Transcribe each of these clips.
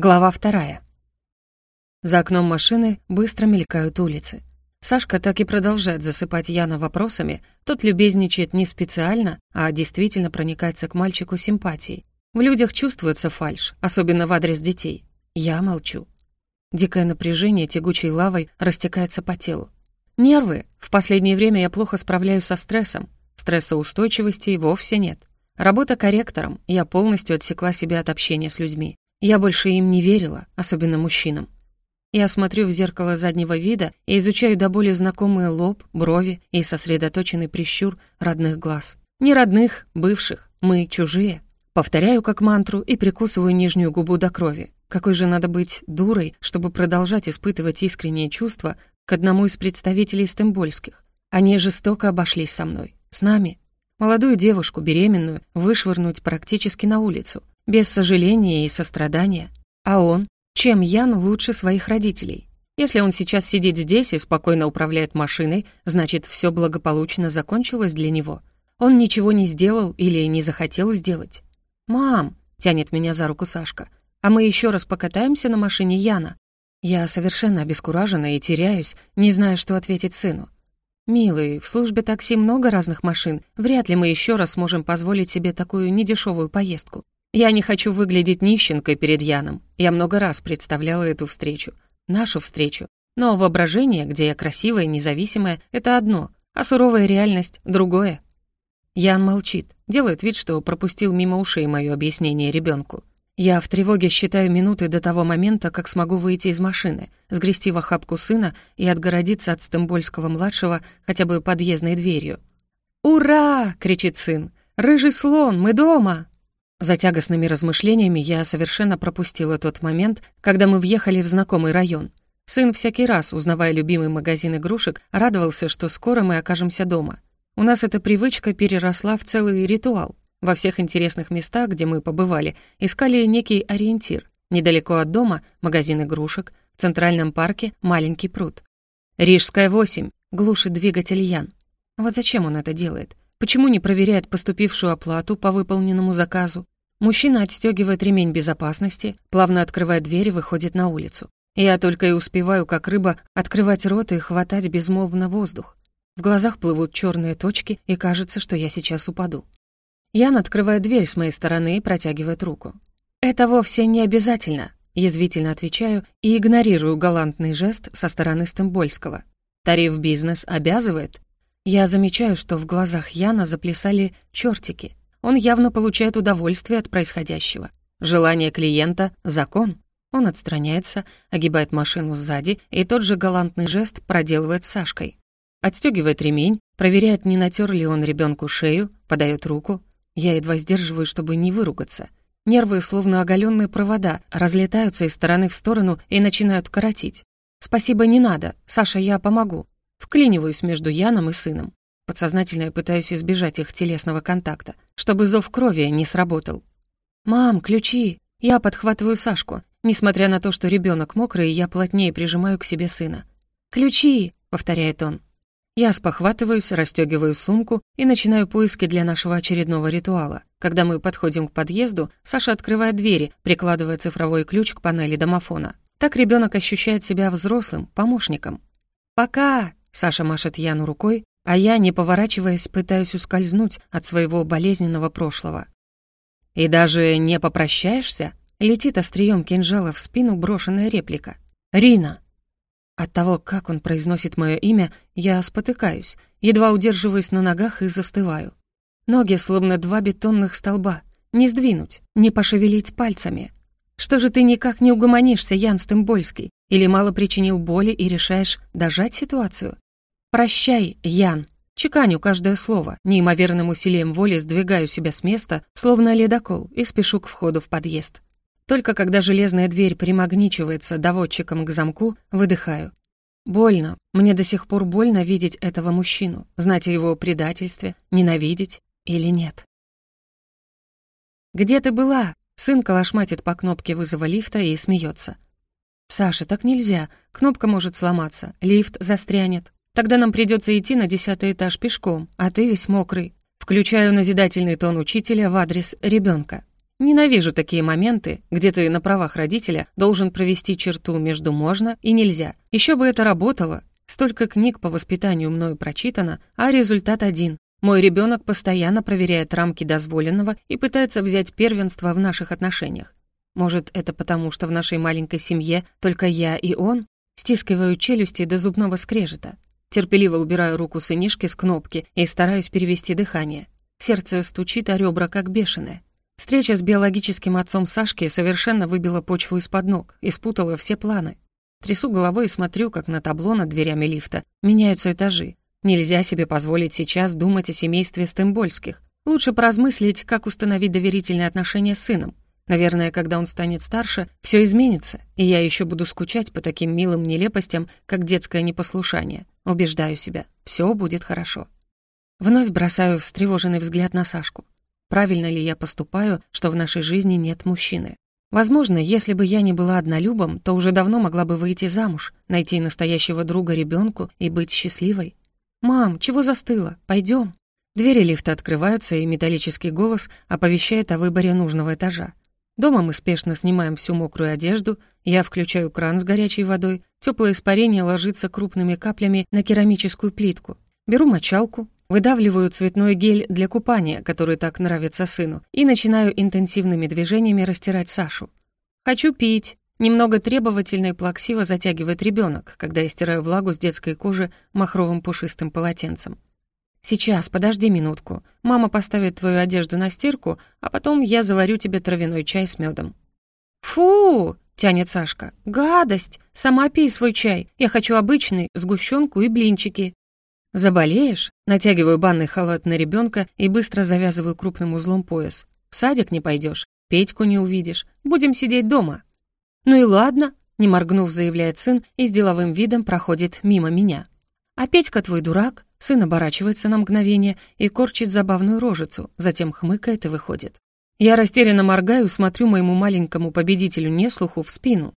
Глава вторая. За окном машины быстро мелькают улицы. Сашка так и продолжает засыпать Яна вопросами, тот любезничает не специально, а действительно проникается к мальчику симпатией. В людях чувствуется фальшь, особенно в адрес детей. Я молчу. Дикое напряжение тягучей лавой растекается по телу. Нервы. В последнее время я плохо справляюсь со стрессом. Стрессоустойчивости вовсе нет. Работа корректором, я полностью отсекла себя от общения с людьми. Я больше им не верила, особенно мужчинам. Я смотрю в зеркало заднего вида и изучаю до боли знакомые лоб, брови и сосредоточенный прищур родных глаз. Не родных, бывших, мы чужие. Повторяю как мантру и прикусываю нижнюю губу до крови. Какой же надо быть дурой, чтобы продолжать испытывать искренние чувства к одному из представителей стембольских. Они жестоко обошлись со мной, с нами. Молодую девушку, беременную, вышвырнуть практически на улицу без сожаления и сострадания. А он? Чем Ян лучше своих родителей? Если он сейчас сидит здесь и спокойно управляет машиной, значит, все благополучно закончилось для него. Он ничего не сделал или не захотел сделать. «Мам!» — тянет меня за руку Сашка. «А мы еще раз покатаемся на машине Яна?» Я совершенно обескуражена и теряюсь, не зная, что ответить сыну. «Милый, в службе такси много разных машин. Вряд ли мы еще раз сможем позволить себе такую недешевую поездку. Я не хочу выглядеть нищенкой перед Яном. Я много раз представляла эту встречу. Нашу встречу. Но воображение, где я красивая и независимая, это одно, а суровая реальность — другое. Ян молчит, делает вид, что пропустил мимо ушей мое объяснение ребенку. Я в тревоге считаю минуты до того момента, как смогу выйти из машины, сгрести в охапку сына и отгородиться от Стембольского-младшего хотя бы подъездной дверью. «Ура!» — кричит сын. «Рыжий слон, мы дома!» За тягостными размышлениями я совершенно пропустила тот момент, когда мы въехали в знакомый район. Сын всякий раз, узнавая любимый магазин игрушек, радовался, что скоро мы окажемся дома. У нас эта привычка переросла в целый ритуал. Во всех интересных местах, где мы побывали, искали некий ориентир. Недалеко от дома — магазин игрушек, в Центральном парке — маленький пруд. «Рижская 8», — глушит двигатель Ян. Вот зачем он это делает? Почему не проверяет поступившую оплату по выполненному заказу? Мужчина отстегивает ремень безопасности, плавно открывает дверь и выходит на улицу. Я только и успеваю, как рыба, открывать рот и хватать безмолвно воздух. В глазах плывут черные точки, и кажется, что я сейчас упаду. Ян открывает дверь с моей стороны и протягивает руку. «Это вовсе не обязательно», — язвительно отвечаю и игнорирую галантный жест со стороны Стембольского. «Тариф бизнес обязывает?» Я замечаю, что в глазах Яна заплясали чертики. Он явно получает удовольствие от происходящего. Желание клиента — закон. Он отстраняется, огибает машину сзади, и тот же галантный жест проделывает с Сашкой. Отстегивает ремень, проверяет, не натер ли он ребенку шею, подает руку. Я едва сдерживаю, чтобы не выругаться. Нервы, словно оголенные провода, разлетаются из стороны в сторону и начинают коротить. «Спасибо, не надо. Саша, я помогу. Вклиниваюсь между Яном и сыном. Подсознательно я пытаюсь избежать их телесного контакта, чтобы зов крови не сработал. «Мам, ключи!» Я подхватываю Сашку. Несмотря на то, что ребенок мокрый, я плотнее прижимаю к себе сына. «Ключи!» — повторяет он. Я спохватываюсь, расстегиваю сумку и начинаю поиски для нашего очередного ритуала. Когда мы подходим к подъезду, Саша открывает двери, прикладывая цифровой ключ к панели домофона. Так ребенок ощущает себя взрослым, помощником. «Пока!» Саша машет Яну рукой, а я, не поворачиваясь, пытаюсь ускользнуть от своего болезненного прошлого. «И даже не попрощаешься?» Летит острием кинжала в спину брошенная реплика. «Рина!» От того, как он произносит мое имя, я спотыкаюсь, едва удерживаюсь на ногах и застываю. Ноги словно два бетонных столба. Не сдвинуть, не пошевелить пальцами. Что же ты никак не угомонишься, Ян Стымбольский? Или мало причинил боли и решаешь дожать ситуацию? «Прощай, Ян!» Чеканю каждое слово, неимоверным усилием воли сдвигаю себя с места, словно ледокол, и спешу к входу в подъезд. Только когда железная дверь примагничивается доводчиком к замку, выдыхаю. Больно. Мне до сих пор больно видеть этого мужчину, знать о его предательстве, ненавидеть или нет. «Где ты была?» Сын калашматит по кнопке вызова лифта и смеется. «Саша, так нельзя. Кнопка может сломаться, лифт застрянет. Тогда нам придется идти на десятый этаж пешком, а ты весь мокрый. Включаю назидательный тон учителя в адрес ребенка. Ненавижу такие моменты, где ты на правах родителя должен провести черту между «можно» и «нельзя». Еще бы это работало. Столько книг по воспитанию мною прочитано, а результат один. Мой ребенок постоянно проверяет рамки дозволенного и пытается взять первенство в наших отношениях. Может, это потому, что в нашей маленькой семье только я и он? Стискиваю челюсти до зубного скрежета. Терпеливо убираю руку сынишки с кнопки и стараюсь перевести дыхание. Сердце стучит, а ребра как бешеное. Встреча с биологическим отцом Сашки совершенно выбила почву из-под ног и спутала все планы. Трясу головой и смотрю, как на табло над дверями лифта меняются этажи. Нельзя себе позволить сейчас думать о семействе Стембольских. Лучше поразмыслить, как установить доверительные отношения с сыном. Наверное, когда он станет старше, все изменится, и я еще буду скучать по таким милым нелепостям, как детское непослушание. Убеждаю себя, все будет хорошо. Вновь бросаю встревоженный взгляд на Сашку. Правильно ли я поступаю, что в нашей жизни нет мужчины? Возможно, если бы я не была однолюбом, то уже давно могла бы выйти замуж, найти настоящего друга ребенку и быть счастливой. «Мам, чего застыла? Пойдем. Двери лифта открываются, и металлический голос оповещает о выборе нужного этажа. Дома мы спешно снимаем всю мокрую одежду, я включаю кран с горячей водой, теплое испарение ложится крупными каплями на керамическую плитку. Беру мочалку, Выдавливаю цветной гель для купания, который так нравится сыну, и начинаю интенсивными движениями растирать Сашу. «Хочу пить». Немного требовательно и плаксиво затягивает ребенок, когда я стираю влагу с детской кожи махровым пушистым полотенцем. «Сейчас, подожди минутку. Мама поставит твою одежду на стирку, а потом я заварю тебе травяной чай с медом. «Фу!» — тянет Сашка. «Гадость! Сама пей свой чай. Я хочу обычный, сгущенку и блинчики». «Заболеешь?» Натягиваю банный халат на ребенка и быстро завязываю крупным узлом пояс. «В садик не пойдешь, Петьку не увидишь. Будем сидеть дома». «Ну и ладно», — не моргнув, заявляет сын и с деловым видом проходит мимо меня. «А Петька твой дурак?» Сын оборачивается на мгновение и корчит забавную рожицу, затем хмыкает и выходит. Я растерянно моргаю, смотрю моему маленькому победителю неслуху в спину.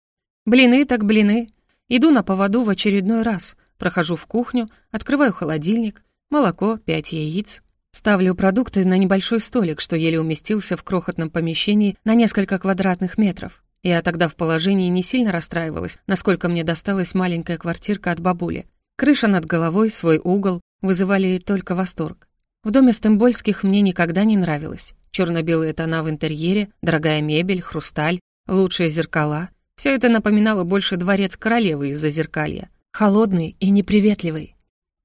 Блины так блины. Иду на поводу в очередной раз — Прохожу в кухню, открываю холодильник, молоко, пять яиц. Ставлю продукты на небольшой столик, что еле уместился в крохотном помещении на несколько квадратных метров. Я тогда в положении не сильно расстраивалась, насколько мне досталась маленькая квартирка от бабули. Крыша над головой, свой угол вызывали только восторг. В доме Стембольских мне никогда не нравилось. Черно-белые тона в интерьере, дорогая мебель, хрусталь, лучшие зеркала. Все это напоминало больше дворец королевы из-за зеркалья холодный и неприветливый.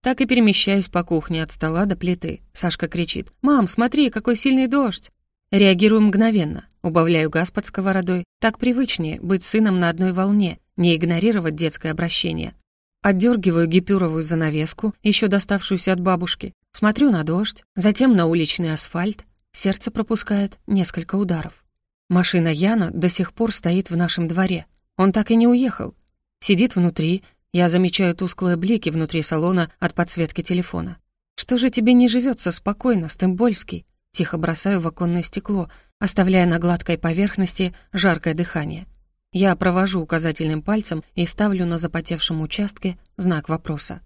Так и перемещаюсь по кухне от стола до плиты. Сашка кричит «Мам, смотри, какой сильный дождь!» Реагирую мгновенно, убавляю газ под сковородой. Так привычнее быть сыном на одной волне, не игнорировать детское обращение. Отдергиваю гипюровую занавеску, еще доставшуюся от бабушки. Смотрю на дождь, затем на уличный асфальт. Сердце пропускает несколько ударов. Машина Яна до сих пор стоит в нашем дворе. Он так и не уехал. Сидит внутри, я замечаю тусклые блики внутри салона от подсветки телефона. «Что же тебе не живется спокойно, Стембольский?» Тихо бросаю в оконное стекло, оставляя на гладкой поверхности жаркое дыхание. Я провожу указательным пальцем и ставлю на запотевшем участке знак вопроса.